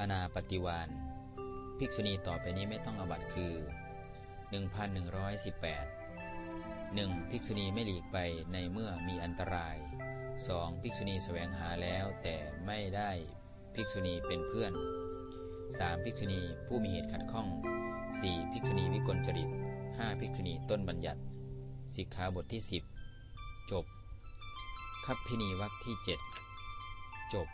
อนาปฏิวานภิกษุณีต่อไปนี้ไม่ต้องอบัตคือ 1118 1. ภิกษุณีไม่หลีกไปในเมื่อมีอันตราย 2. ภิกษุณีแสวงหาแล้วแต่ไม่ได้ภิกษุณีเป็นเพื่อน 3. ภิกษุณีผู้มีเหตุขัดข้อง 4. ภิกษุณีวิกลจริต 5. ภิกษุณีต้นบัญญัติ สิกขาบทที่ 10 จบคับพินีวัรคที่ 7 จบ